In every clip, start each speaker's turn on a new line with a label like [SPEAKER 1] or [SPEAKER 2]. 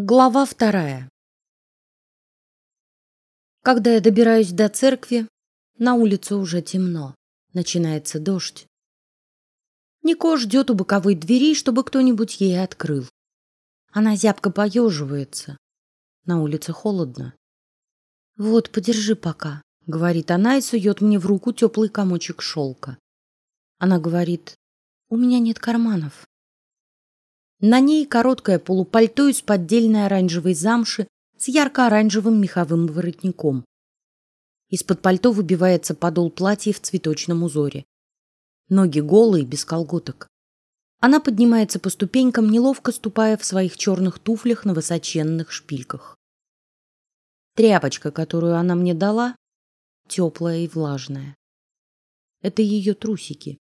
[SPEAKER 1] Глава вторая. Когда я добираюсь до церкви, на улице уже темно, начинается дождь. Нико ждет у боковой двери, чтобы кто-нибудь ей открыл. Она зябко поеживается. На улице холодно. Вот, подержи пока, говорит она и сует мне в руку теплый комочек шелка. Она говорит: у меня нет карманов. На ней короткое полупальто из поддельной оранжевой замши с ярко-оранжевым меховым воротником. Из-под пальто выбивается подол платья в цветочном узоре. Ноги голые, без колготок. Она поднимается по ступенькам, неловко ступая в своих черных туфлях на высоченных шпильках. Тряпочка, которую она мне дала, теплая и влажная. Это ее трусики,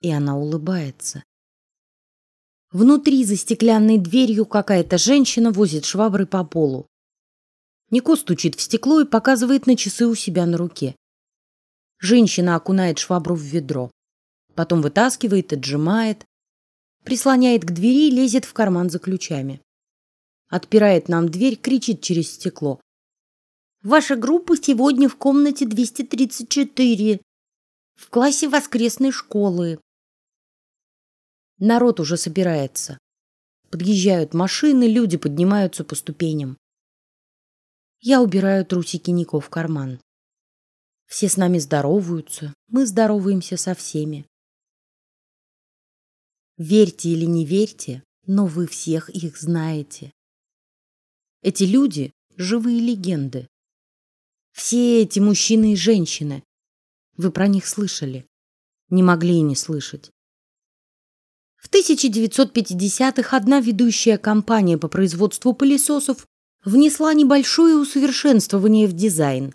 [SPEAKER 1] и она улыбается. Внутри за стеклянной дверью какая-то женщина возит швабры по полу. Нико стучит в стекло и показывает на часы у себя на руке. Женщина окунает швабру в ведро, потом вытаскивает, отжимает, прислоняет к двери и лезет в карман за ключами. Отпирает нам дверь, кричит через стекло: "Ваша группа сегодня в комнате 234 в классе воскресной школы. Народ уже собирается. Подъезжают машины, люди поднимаются по ступеням. Я убираю трусики Нико в карман. Все с нами здороваются, мы здороваемся со всеми. Верьте или не верьте, но вы всех их знаете. Эти люди живые легенды. Все эти мужчины и женщины. Вы про них слышали, не могли и не слышать. В 1950-х одна ведущая компания по производству пылесосов внесла небольшое усовершенствование в дизайн.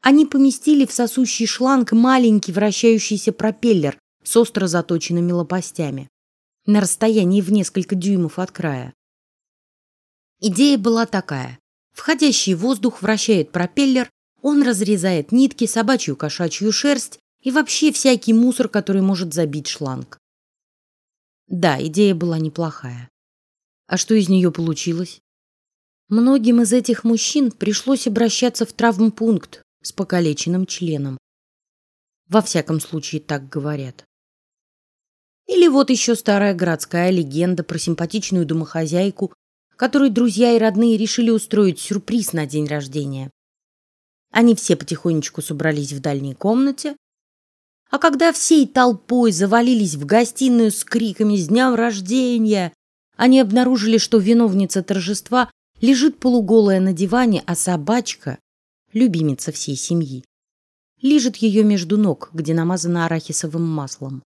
[SPEAKER 1] Они поместили в сосущий шланг маленький вращающийся пропеллер с остро заточенными лопастями на расстоянии в несколько дюймов от края. Идея была такая: входящий воздух вращает пропеллер, он разрезает нитки, собачью, кошачью шерсть и вообще всякий мусор, который может забить шланг. Да, идея была неплохая. А что из нее получилось? Многим из этих мужчин пришлось обращаться в травмпункт с покалеченным членом. Во всяком случае, так говорят. Или вот еще старая городская легенда про симпатичную домохозяйку, которой друзья и родные решили устроить сюрприз на день рождения. Они все потихонечку собрались в дальней комнате, а когда всей толпой завалились в гостиную с криками «С днем рождения!», они обнаружили, что виновница торжества лежит полуголая на диване, а собачка, любимица всей семьи, лежит ее между ног, где намазана арахисовым маслом.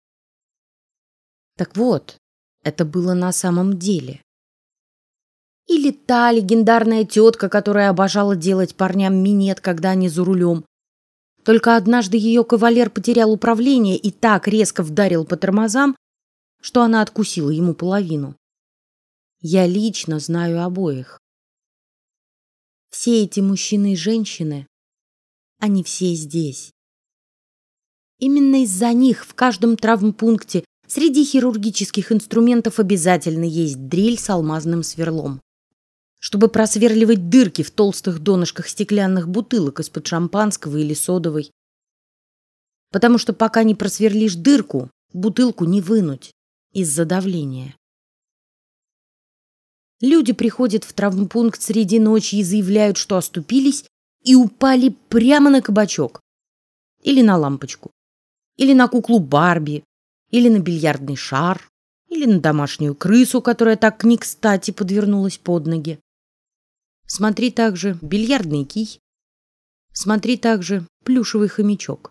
[SPEAKER 1] Так вот, это было на самом деле. Или та легендарная тетка, которая обожала делать парням минет, когда они за рулем, только однажды ее кавалер потерял управление и так резко вдарил по тормозам, что она откусила ему половину. Я лично знаю обоих. Все эти мужчины и женщины, они все здесь. Именно из-за них в каждом травмпункте среди хирургических инструментов обязательно есть дрель с алмазным сверлом чтобы просверливать дырки в толстых донышках стеклянных бутылок из-под шампанского или содовой. Потому что пока не просверлишь дырку, бутылку не вынуть из-за давления. Люди приходят в травмпункт среди ночи и заявляют, что оступились и упали прямо на кабачок, или на лампочку, или на куклу Барби, или на бильярдный шар, или на домашнюю крысу, которая так не кстати подвернулась под ноги. Смотри также бильярдный кий. Смотри также плюшевый хомячок.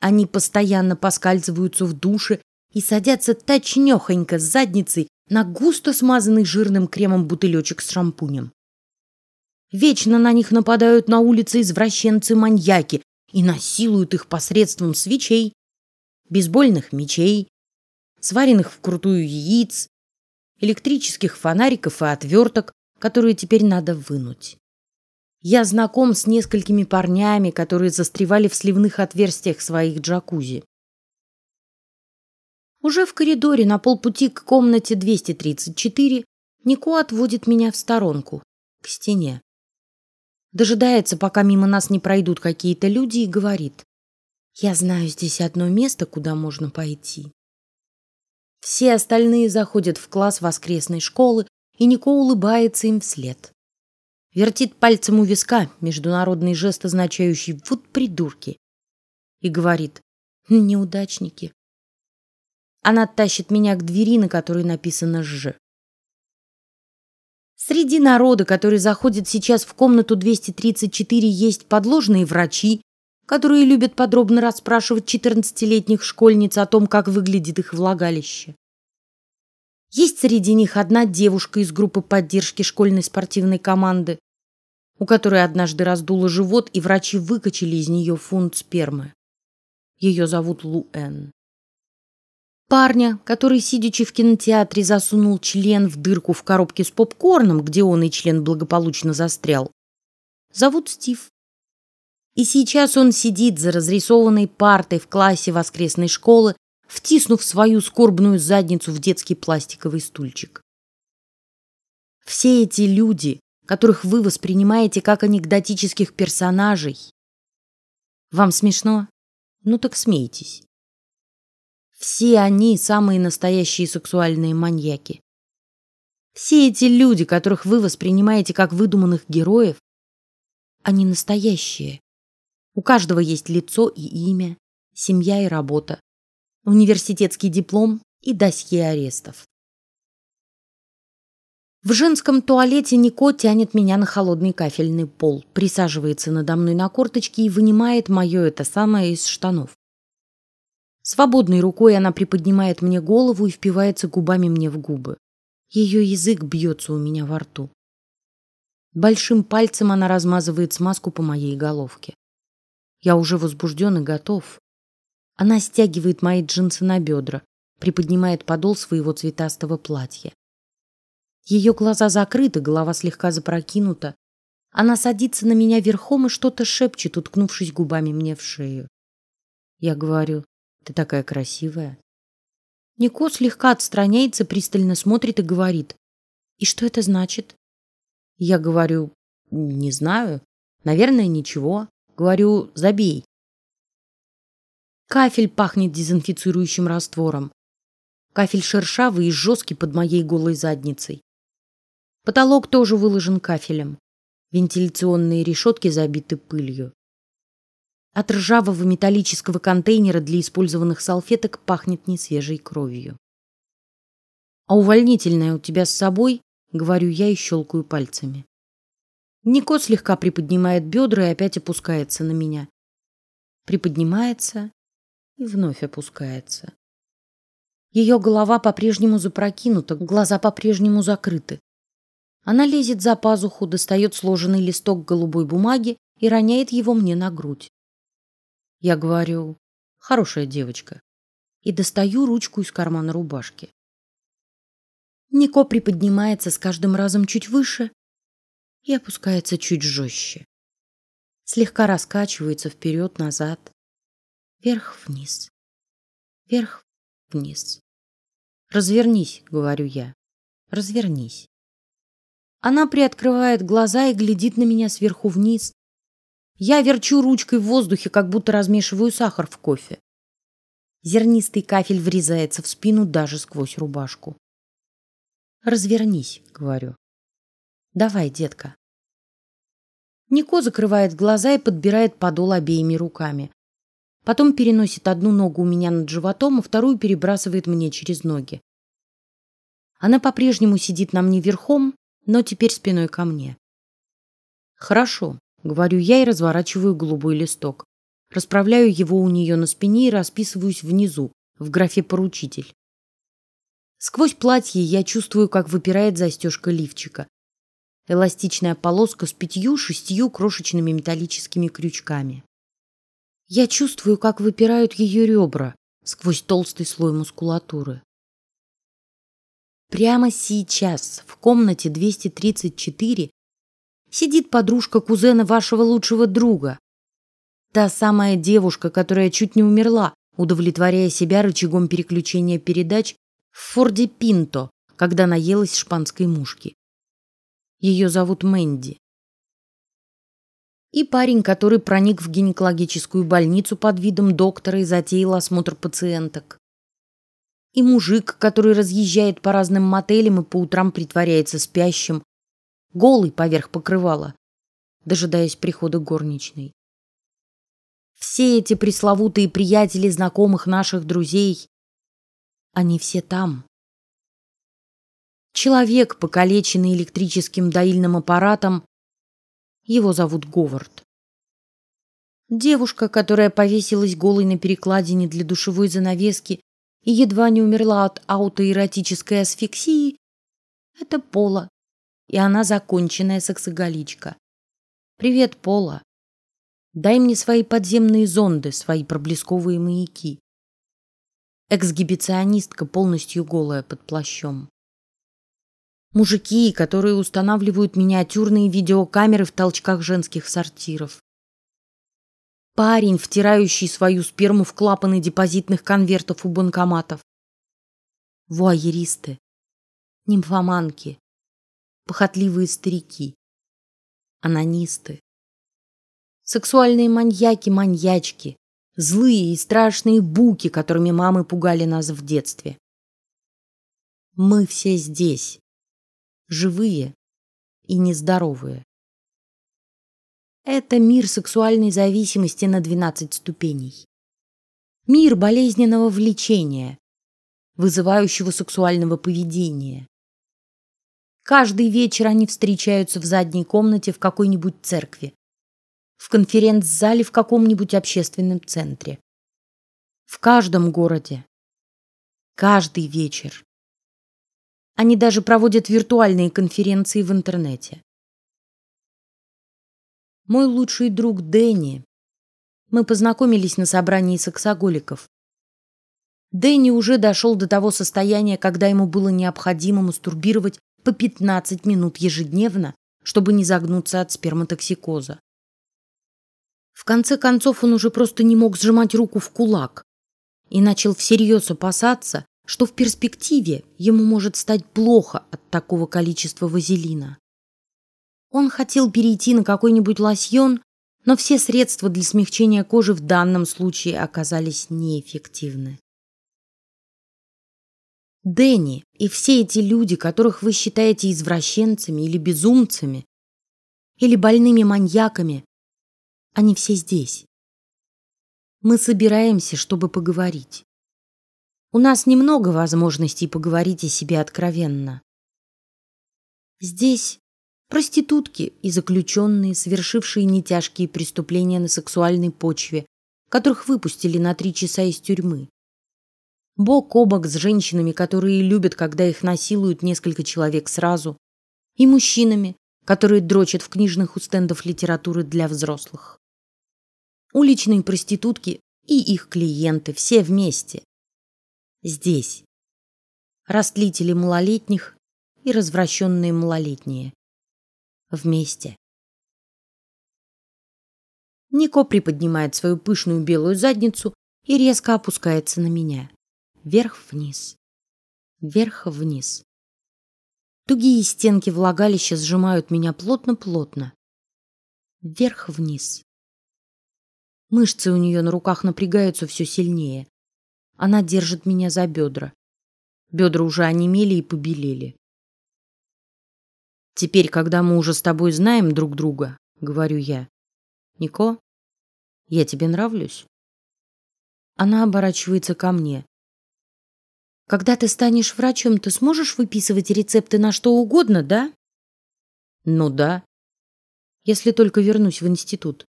[SPEAKER 1] Они постоянно поскальзываются в душе и садятся точнёхонько с задницей на густо смазанный жирным кремом бутылечек с шампунем. Вечно на них нападают на улице извращенцы-маньяки и насилуют их посредством свечей, бейсбольных мечей, сваренных вкрутую яиц, электрических фонариков и отверток, которую теперь надо вынуть. Я знаком с несколькими парнями, которые застревали в сливных отверстиях своих джакузи. Уже в коридоре на полпути к комнате 234 Нико отводит меня в сторонку, к стене. Дожидается, пока мимо нас не пройдут какие-то люди, и говорит: "Я знаю здесь одно место, куда можно пойти". Все остальные заходят в класс воскресной школы, и Нико улыбается им вслед. Вертит пальцем у виска, международный жест, означающий «вот придурки», и говорит «неудачники». Она тащит меня к двери, на которой написано «Ж». Среди народа, который заходит сейчас в комнату 234, есть подложные врачи, которые любят подробно расспрашивать четырнадцатилетних школьниц о том, как выглядит их влагалище. Есть среди них одна девушка из группы поддержки школьной спортивной команды, у которой однажды раздуло живот, и врачи выкачали из нее фунт спермы. Ее зовут Луэн. Парня, который, сидячи в кинотеатре, засунул член в дырку в коробке с попкорном, где он и член благополучно застрял, зовут Стив. И сейчас он сидит за разрисованной партой в классе воскресной школы, втиснув свою скорбную задницу в детский пластиковый стульчик. Все эти люди, которых вы воспринимаете как анекдотических персонажей, вам смешно? Ну так смейтесь. Все они самые настоящие сексуальные маньяки. Все эти люди, которых вы воспринимаете как выдуманных героев, они настоящие. У каждого есть лицо и имя, семья и работа, университетский диплом и досье арестов. В женском туалете Нико тянет меня на холодный кафельный пол, присаживается надо мной на корточки и вынимает мое это самое из штанов. Свободной рукой она приподнимает мне голову и впивается губами мне в губы. Ее язык бьется у меня во рту. Большим пальцем она размазывает смазку по моей головке. Я уже возбужден и готов. Она стягивает мои джинсы на бедра, приподнимает подол своего цветастого платья. Ее глаза закрыты, голова слегка запрокинута. Она садится на меня верхом и что-то шепчет, уткнувшись губами мне в шею. Я говорю: "Ты такая красивая". Нико слегка отстраняется, пристально смотрит и говорит: "И что это значит?" Я говорю: "Не знаю. Наверное, ничего". Говорю, забей. Кафель пахнет дезинфицирующим раствором. Кафель шершавый и жесткий под моей голой задницей. Потолок тоже выложен кафелем. Вентиляционные решетки забиты пылью. От ржавого металлического контейнера для использованных салфеток пахнет несвежей кровью. А увольнительное у тебя с собой? Говорю я и щелкаю пальцами. Нико слегка приподнимает бедра и опять опускается на меня. Приподнимается и вновь опускается. Ее голова по-прежнему запрокинута, глаза по-прежнему закрыты. Она лезет за пазуху, достает сложенный листок голубой бумаги и роняет его мне на грудь. Я говорю: "Хорошая девочка", и достаю ручку из кармана рубашки. Нико приподнимается с каждым разом чуть выше, и опускается чуть жестче. Слегка раскачивается вперед-назад, вверх-вниз, вверх-вниз. Развернись, говорю я. Развернись. Она приоткрывает глаза и глядит на меня сверху вниз. Я верчу ручкой в воздухе, как будто размешиваю сахар в кофе. Зернистый кафель врезается в спину даже сквозь рубашку. Развернись, говорю. Давай, детка. Нико закрывает глаза и подбирает подол обеими руками. Потом переносит одну ногу у меня над животом, а вторую перебрасывает мне через ноги. Она по-прежнему сидит на мне верхом, но теперь спиной ко мне. Хорошо, говорю я и разворачиваю голубой листок. Расправляю его у нее на спине и расписываюсь внизу, в графе поручитель. Сквозь платье я чувствую, как выпирает застежка лифчика эластичная полоска с пятью-шестью крошечными металлическими крючками. Я чувствую, как выпирают ее ребра сквозь толстый слой мускулатуры. Прямо сейчас в комнате 234 сидит подружка кузена вашего лучшего друга, та самая девушка, которая чуть не умерла, удовлетворяя себя рычагом переключения передач в Форде Пинто, когда наелась шпанской мушки. Ее зовут Мэнди. И парень, который проник в гинекологическую больницу под видом доктора и затеял осмотр пациенток. И мужик, который разъезжает по разным мотелям и по утрам притворяется спящим, голый поверх покрывала, дожидаясь прихода горничной. Все эти пресловутые приятели знакомых наших друзей, они все там. Человек, покалеченный электрическим доильным аппаратом, его зовут Говард. Девушка, которая повесилась голой на перекладине для душевой занавески и едва не умерла от аутоэротической асфиксии, это Пола, и она законченная сексоголичка. Привет, Пола. Дай мне свои подземные зонды, свои проблесковые маяки. Эксгибиционистка полностью голая под плащом. Мужики, которые устанавливают миниатюрные видеокамеры в толчках женских сортиров. Парень, втирающий свою сперму в клапаны депозитных конвертов у банкоматов. Вуайеристы, нимфоманки, похотливые старики, анонисты, сексуальные маньяки, маньячки, злые и страшные буки, которыми мамы пугали нас в детстве. Мы все здесь, живые и нездоровые. Это мир сексуальной зависимости на двенадцать ступеней. Мир болезненного влечения, вызывающего сексуального поведения. Каждый вечер они встречаются в задней комнате в какой-нибудь церкви, в конференц-зале в каком-нибудь общественном центре. В каждом городе. Каждый вечер. Они даже проводят виртуальные конференции в интернете. Мой лучший друг Дэнни. Мы познакомились на собрании сексоголиков. Дэнни уже дошел до того состояния, когда ему было необходимо мастурбировать по 15 минут ежедневно, чтобы не загнуться от сперматоксикоза. В конце концов он уже просто не мог сжимать руку в кулак и начал всерьез опасаться, что в перспективе ему может стать плохо от такого количества вазелина. Он хотел перейти на какой-нибудь лосьон, но все средства для смягчения кожи в данном случае оказались неэффективны. Дэнни и все эти люди, которых вы считаете извращенцами или безумцами, или больными маньяками, они все здесь. Мы собираемся, чтобы поговорить. У нас немного возможностей поговорить о себе откровенно. Здесь проститутки и заключенные, совершившие нетяжкие преступления на сексуальной почве, которых выпустили на три часа из тюрьмы. Бок о бок с женщинами, которые любят, когда их насилуют несколько человек сразу, и мужчинами, которые дрочат в книжных у литературы для взрослых уличные проститутки и их клиенты все вместе. Здесь растлители малолетних и развращенные малолетние вместе. Нико приподнимает свою пышную белую задницу и резко опускается на меня, вверх-вниз, вверх-вниз. Тугие стенки влагалища сжимают меня плотно-плотно, вверх-вниз. Мышцы у нее на руках напрягаются все сильнее. Она держит меня за бедра. Бедра уже онемели и побелели. Теперь, когда мы уже с тобой знаем друг друга, говорю я, Нико, я тебе нравлюсь. Она оборачивается ко мне. Когда ты станешь врачом, ты сможешь выписывать рецепты на что угодно, да? Ну да. Если только вернусь в институт.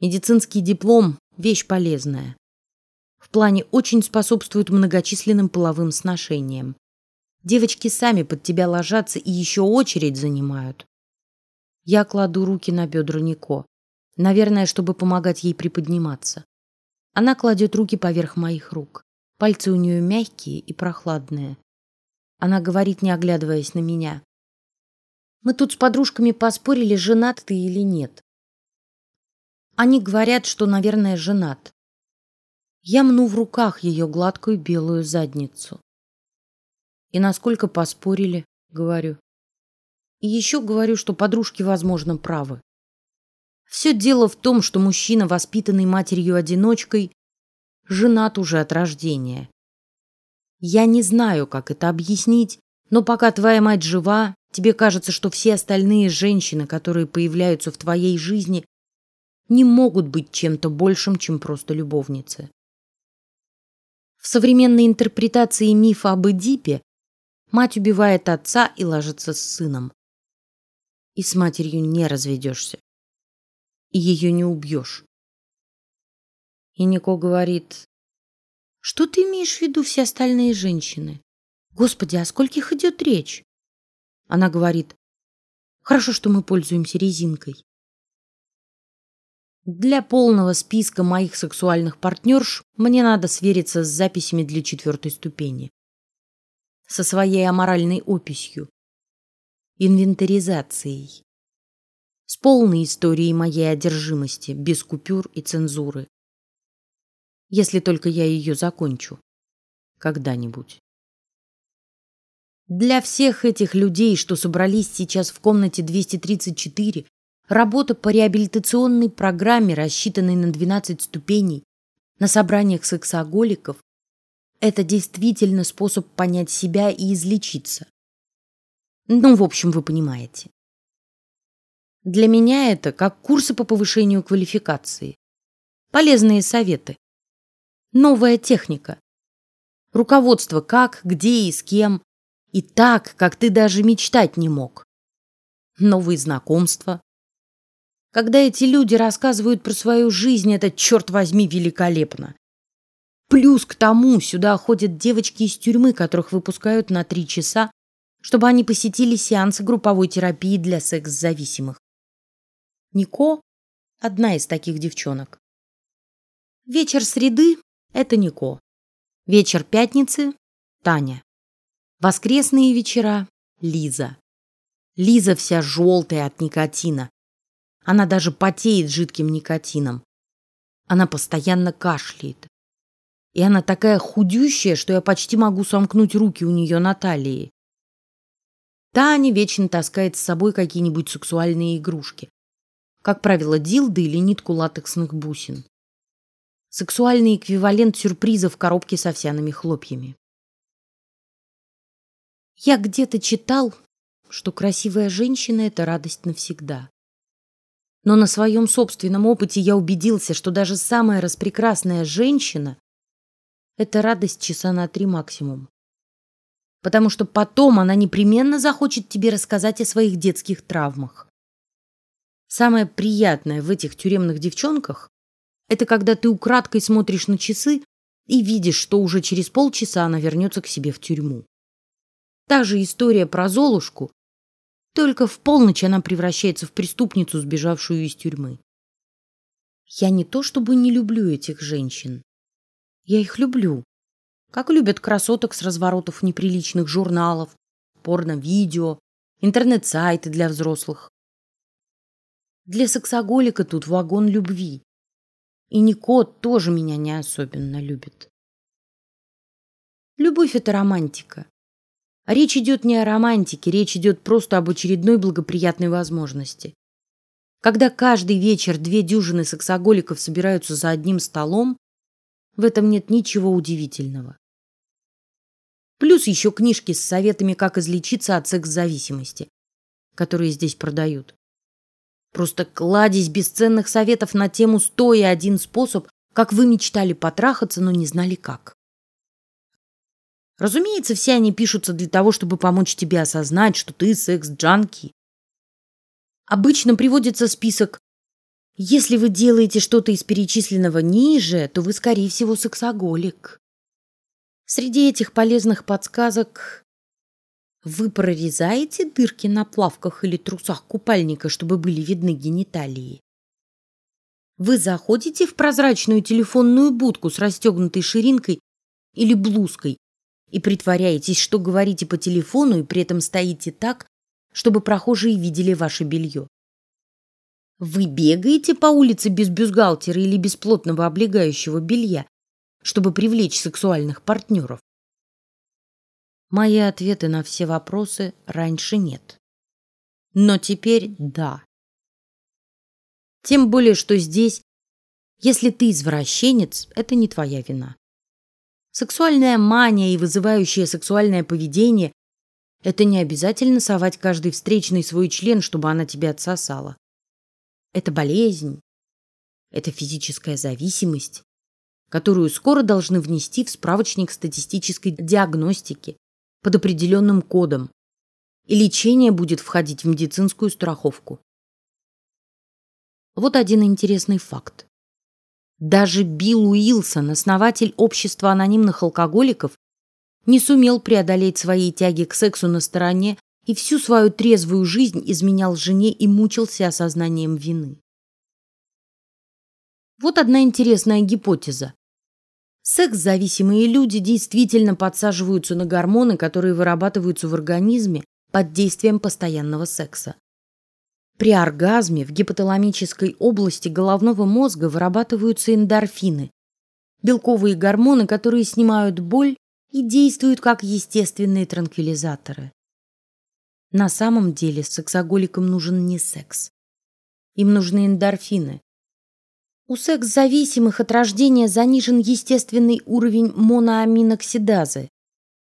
[SPEAKER 1] Медицинский диплом – вещь полезная. В плане очень способствует многочисленным половым сношениям. Девочки сами под тебя ложатся и еще очередь занимают. Я кладу руки на бедра Нико, наверное, чтобы помогать ей приподниматься. Она кладет руки поверх моих рук. Пальцы у нее мягкие и прохладные. Она говорит, не оглядываясь на меня. Мы тут с подружками поспорили, женат ты или нет. Они говорят, что, наверное, женат. Я мну в руках ее гладкую белую задницу. И насколько поспорили, говорю. И еще говорю, что подружки, возможно, правы. Все дело в том, что мужчина, воспитанный матерью-одиночкой, женат уже от рождения. Я не знаю, как это объяснить, но пока твоя мать жива, тебе кажется, что все остальные женщины, которые появляются в твоей жизни, не могут быть чем-то большим, чем просто любовницы. В современной интерпретации мифа об Эдипе мать убивает отца и ложится с сыном. И с матерью не разведешься. И ее не убьешь. И Нико говорит, что ты имеешь в виду все остальные женщины? Господи, о скольких идет речь? Она говорит, хорошо, что мы пользуемся резинкой. Для полного списка моих сексуальных партнерш мне надо свериться с записями для четвертой ступени. Со своей аморальной описью. Инвентаризацией. С полной историей моей одержимости, без купюр и цензуры. Если только я ее закончу. Когда-нибудь. Для всех этих людей, что собрались сейчас в комнате 234, Работа по реабилитационной программе, рассчитанной на 12 ступеней, на собраниях сексоголиков, это действительно способ понять себя и излечиться. Ну, в общем, вы понимаете. Для меня это как курсы по повышению квалификации, полезные советы, новая техника, руководство как, где и с кем, и так, как ты даже мечтать не мог, новые знакомства, когда эти люди рассказывают про свою жизнь, это черт возьми великолепно. Плюс к тому сюда ходят девочки из тюрьмы, которых выпускают на три часа, чтобы они посетили сеансы групповой терапии для секс-зависимых. Нико – одна из таких девчонок. Вечер среды – это Нико. Вечер пятницы – Таня. Воскресные вечера – Лиза. Лиза вся желтая от никотина, она даже потеет жидким никотином. Она постоянно кашляет. И она такая худющая, что я почти могу сомкнуть руки у нее на талии. Таня вечно таскает с собой какие-нибудь сексуальные игрушки. Как правило, дилды или нитку латексных бусин. Сексуальный эквивалент сюрприза в коробке с овсяными хлопьями. Я где-то читал, что красивая женщина – это радость навсегда. Но на своем собственном опыте я убедился, что даже самая распрекрасная женщина – это радость часа на три максимум. Потому что потом она непременно захочет тебе рассказать о своих детских травмах. Самое приятное в этих тюремных девчонках – это когда ты украдкой смотришь на часы и видишь, что уже через полчаса она вернется к себе в тюрьму. Та же история про Золушку только в полночь она превращается в преступницу, сбежавшую из тюрьмы. Я не то чтобы не люблю этих женщин. Я их люблю. Как любят красоток с разворотов неприличных журналов, порно-видео, интернет-сайты для взрослых. Для сексоголика тут вагон любви. И Нико тоже меня не особенно любит. Любовь — это романтика. Речь идет не о романтике, речь идет просто об очередной благоприятной возможности. Когда каждый вечер две дюжины сексоголиков собираются за одним столом, в этом нет ничего удивительного. Плюс еще книжки с советами, как излечиться от секс-зависимости, которые здесь продают. Просто кладезь бесценных советов на тему «Стоя один способ», как вы мечтали потрахаться, но не знали как. Разумеется, все они пишутся для того, чтобы помочь тебе осознать, что ты секс-джанки. Обычно приводится список «Если вы делаете что-то из перечисленного ниже, то вы, скорее всего, сексоголик». Среди этих полезных подсказок вы прорезаете дырки на плавках или трусах купальника, чтобы были видны гениталии. Вы заходите в прозрачную телефонную будку с расстегнутой ширинкой или блузкой и притворяетесь, что говорите по телефону, и при этом стоите так, чтобы прохожие видели ваше белье. Вы бегаете по улице без бюстгальтера или без плотного облегающего белья, чтобы привлечь сексуальных партнеров. Мои ответы на все вопросы раньше нет. Но теперь да. Тем более, что здесь, если ты извращенец, это не твоя вина. Сексуальная мания и вызывающее сексуальное поведение – это не обязательно совать каждый встречный свой член, чтобы она тебя отсосала. Это болезнь, это физическая зависимость, которую скоро должны внести в справочник статистической диагностики под определенным кодом, и лечение будет входить в медицинскую страховку. Вот один интересный факт. Даже Билл Уилсон, основатель общества анонимных алкоголиков, не сумел преодолеть свои тяги к сексу на стороне и всю свою трезвую жизнь изменял жене и мучился осознанием вины. Вот одна интересная гипотеза. Секс-зависимые люди действительно подсаживаются на гормоны, которые вырабатываются в организме под действием постоянного секса. При оргазме в гипоталамической области головного мозга вырабатываются эндорфины, белковые гормоны, которые снимают боль и действуют как естественные транквилизаторы. На самом деле сексоголикам нужен не секс. Им нужны эндорфины. У секс-зависимых от рождения занижен естественный уровень моноаминоксидазы.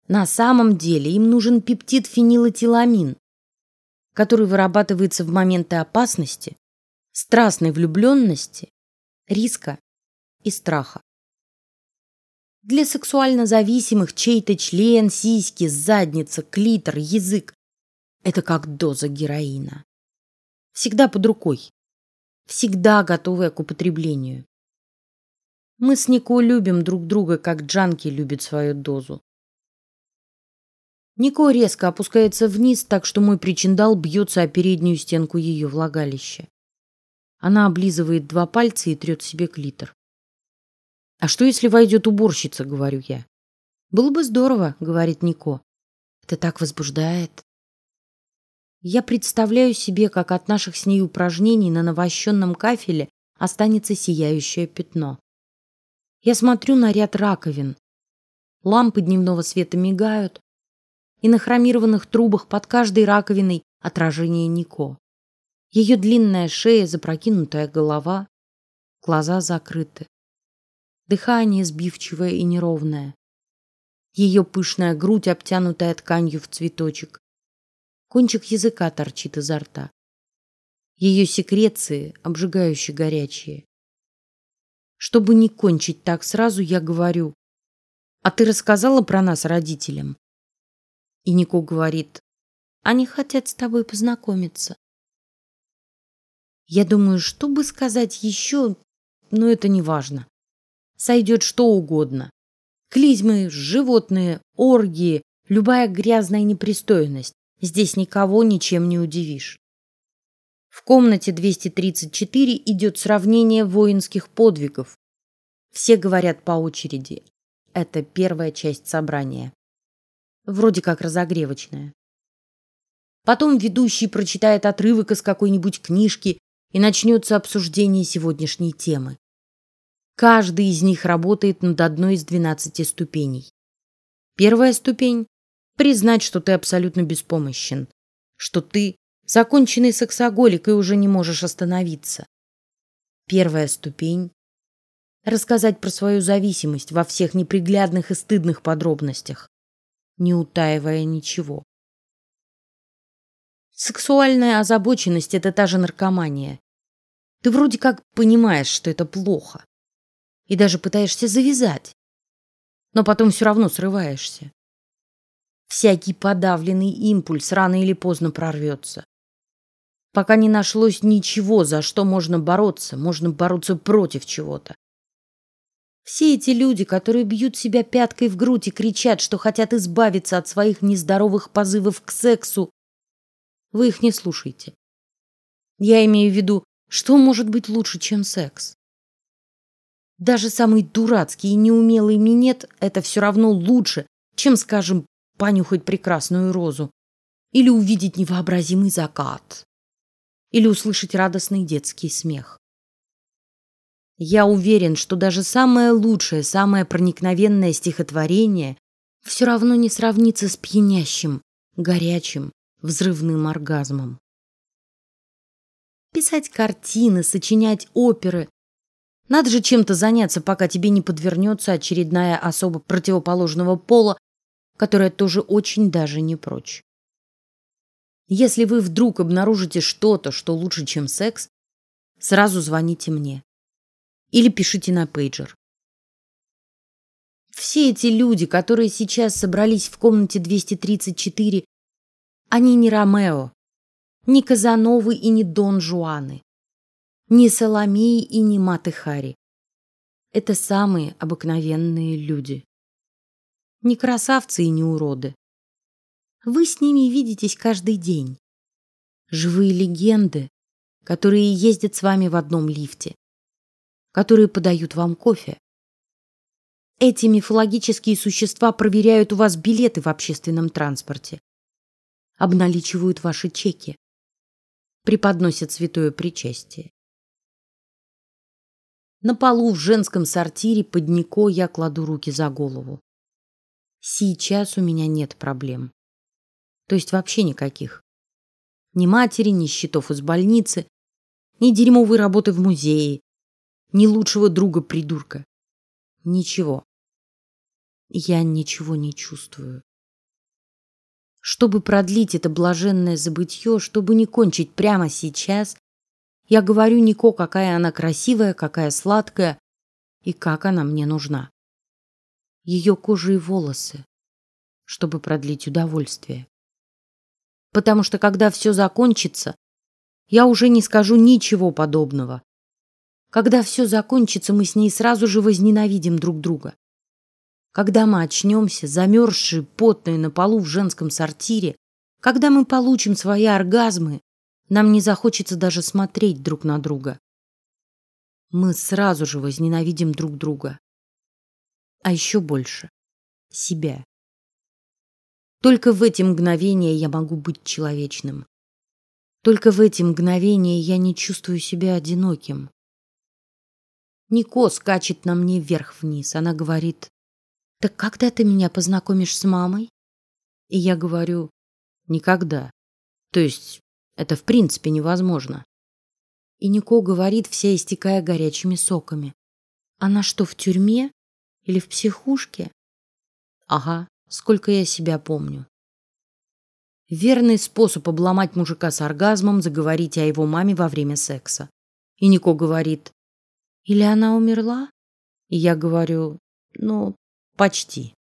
[SPEAKER 1] На самом деле им нужен пептид фенилэтиламин, который вырабатывается в моменты опасности, страстной влюбленности, риска и страха. Для сексуально зависимых чей-то член, сиськи, задница, клитор, язык – это как доза героина. Всегда под рукой, всегда готовая к употреблению. Мы с Нико любим друг друга, как Джанки любит свою дозу. Нико резко опускается вниз, так что мой причиндал бьется о переднюю стенку ее влагалища. Она облизывает два пальца и трет себе клитор. А что, если войдет уборщица, говорю я. Было бы здорово, говорит Нико. Это так возбуждает. Я представляю себе, как от наших с ней упражнений на навощенном кафеле останется сияющее пятно. Я смотрю на ряд раковин. Лампы дневного света мигают, и на хромированных трубах под каждой раковиной отражение Нико. Ее длинная шея, запрокинутая голова, глаза закрыты. Дыхание сбивчивое и неровное. Ее пышная грудь, обтянутая тканью в цветочек. Кончик языка торчит изо рта. Ее секреции обжигающе горячие. Чтобы не кончить так сразу, я говорю: "А ты рассказала про нас родителям?" И Нико говорит, они хотят с тобой познакомиться. Я думаю, что бы сказать еще, но это не важно. Сойдет что угодно. Клизмы, животные, оргии, любая грязная непристойность. Здесь никого ничем не удивишь. В комнате 234 идет сравнение воинских подвигов. Все говорят по очереди. Это первая часть собрания вроде как разогревочная. Потом ведущий прочитает отрывок из какой-нибудь книжки и начнется обсуждение сегодняшней темы. Каждый из них работает над одной из двенадцати ступеней. Первая ступень – признать, что ты абсолютно беспомощен, что ты законченный сексоголик и уже не можешь остановиться. Первая ступень – рассказать про свою зависимость во всех неприглядных и стыдных подробностях не утаивая ничего. Сексуальная озабоченность – это та же наркомания. Ты вроде как понимаешь, что это плохо, и даже пытаешься завязать, но потом все равно срываешься. Всякий подавленный импульс рано или поздно прорвется. Пока не нашлось ничего, за что можно бороться, можно бороться против чего-то. Все эти люди, которые бьют себя пяткой в грудь и кричат, что хотят избавиться от своих нездоровых позывов к сексу, вы их не слушайте. Я имею в виду, что может быть лучше, чем секс. Даже самый дурацкий и неумелый минет – это все равно лучше, чем, скажем, понюхать прекрасную розу или увидеть невообразимый закат или услышать радостный детский смех. Я уверен, что даже самое лучшее, самое проникновенное стихотворение все равно не сравнится с пьянящим, горячим, взрывным оргазмом. Писать картины, сочинять оперы. Надо же чем-то заняться, пока тебе не подвернется очередная особа противоположного пола, которая тоже очень даже не прочь. Если вы вдруг обнаружите что-то, что лучше, чем секс, сразу звоните мне или пишите на пейджер. Все эти люди, которые сейчас собрались в комнате 234, они не Ромео, не Казановы и не Дон Жуаны, не Соломеи и не Маты Хари. Это самые обыкновенные люди. Не красавцы и не уроды. Вы с ними видитесь каждый день. Живые легенды, которые ездят с вами в одном лифте, которые подают вам кофе. Эти мифологические существа проверяют у вас билеты в общественном транспорте, обналичивают ваши чеки, преподносят святое причастие. На полу в женском сортире под Нико я кладу руки за голову. Сейчас у меня нет проблем. То есть вообще никаких. Ни матери, ни счетов из больницы, ни дерьмовой работы в музее, ни лучшего друга придурка. Ничего. Я ничего не чувствую. Чтобы продлить это блаженное забытье, чтобы не кончить прямо сейчас, я говорю Нико, какая она красивая, какая сладкая и как она мне нужна. Ее кожа и волосы, чтобы продлить удовольствие. Потому что когда все закончится, я уже не скажу ничего подобного. Когда все закончится, мы с ней сразу же возненавидим друг друга. Когда мы очнемся, замерзшие, потные на полу в женском сортире, когда мы получим свои оргазмы, нам не захочется даже смотреть друг на друга. Мы сразу же возненавидим друг друга. А еще больше себя. Только в эти мгновения я могу быть человечным. Только в эти мгновения я не чувствую себя одиноким. Нико скачет на мне вверх-вниз. Она говорит, так когда ты меня познакомишь с мамой? И я говорю, никогда. То есть это в принципе невозможно. И Нико говорит, вся истекая горячими соками. Она что, в тюрьме? Или в психушке? Ага, сколько я себя помню. Верный способ обломать мужика с оргазмом заговорить о его маме во время секса. И Нико говорит, или она умерла? И я говорю, ну, почти.